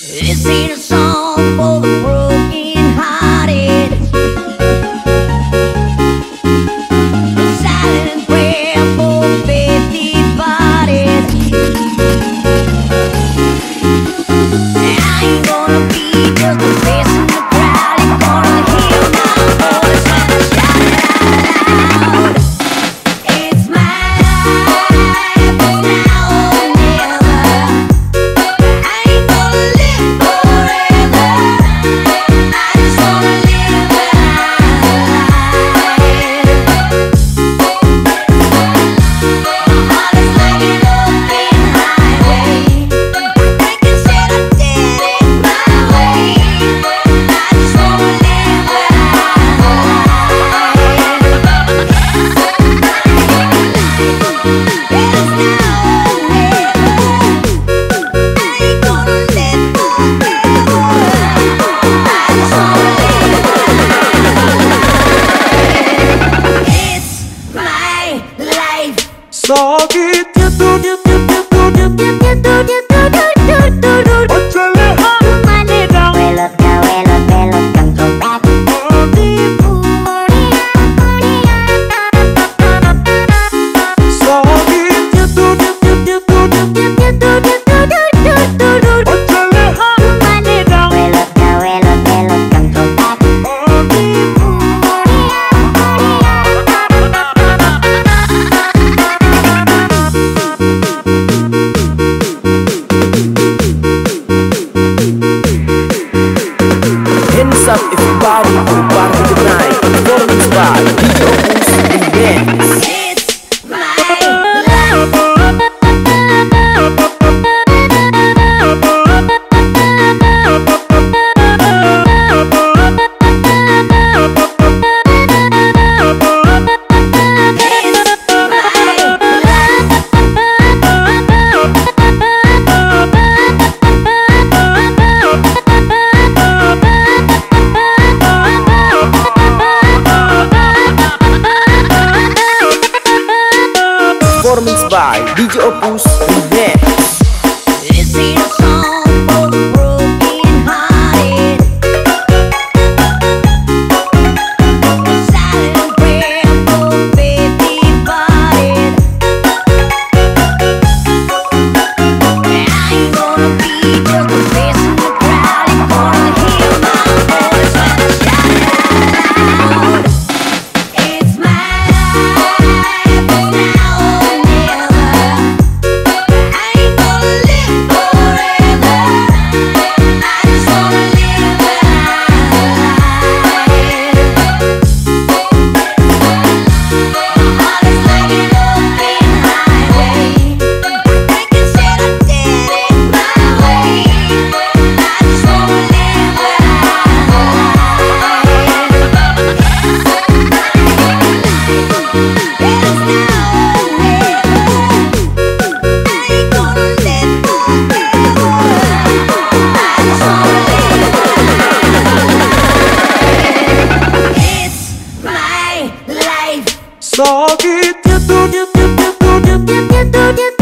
This ain't a song dance. By DJ Opus Sakit gitu gitu gitu gitu gitu gitu